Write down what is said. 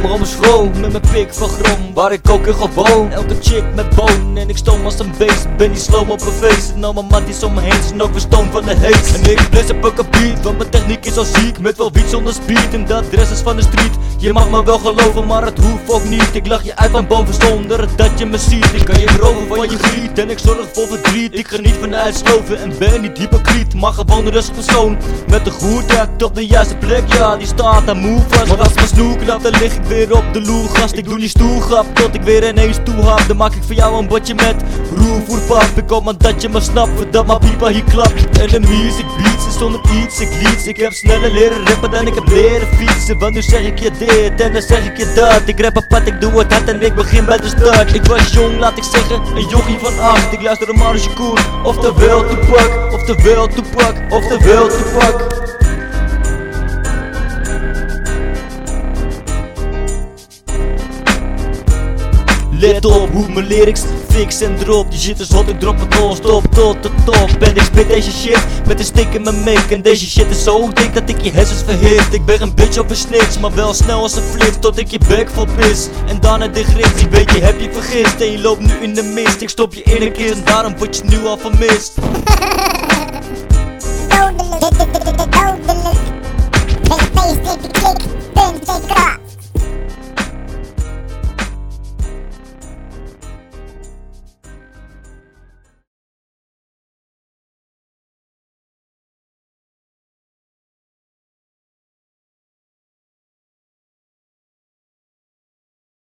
kamer om Met mijn pik van grom, waar ik ook in gewoon. Elke chick met boon en ik stoom als een beest. Ben niet sloom op een feest en al mijn matties om me heen Zijn ook van de haze En ik blitz op een beat, want mijn techniek is al ziek Met wel wiet zonder speed. En dat dress is van de street Je mag me wel geloven, maar het hoeft ook niet. Ik lach je uit van boven zonder dat je me ziet. Ik kan je beroven van je griet en ik zorg voor verdriet. Ik geniet van uitsloven en ben niet hypocriet Maar gewoon een rustig persoon met een goed act op de juiste plek Ja, die staat aan move Want als mijn snoek dan lig ik weer op de loer Gast, ik doe niet grap tot ik weer ineens toe hap. Dan maak ik voor jou een bordje met roervoerpap Ik hoop maar dat je me snapt, dat mijn pipa hier klapt. En de music beats is zonder iets, ik liets. Ik heb sneller leren rappen dan ik heb leren fietsen. Want nu zeg ik je dit en dan zeg ik je dat. Ik rap apart, ik doe het hard en ik begin bij de start. Ik was jong, laat ik zeggen, een jochie van acht. Ik luister de Marge Koen, oftewel Tupac Oftewel Tupac, oftewel Tupac Let op hoe mijn lyrics fix en drop. Die shit is hot, ik drop het non-stop tot de top. En ik spit deze shit met een stick in mijn make. En deze shit is zo dik dat ik je hersens verhit. Ik ben een bitch of een snitch, maar wel snel als een flits Tot ik je bek vol pis. En daarna de grits Die weet je heb je vergist. En je loopt nu in de mist. Ik stop je in een kist en daarom word je nu al vermist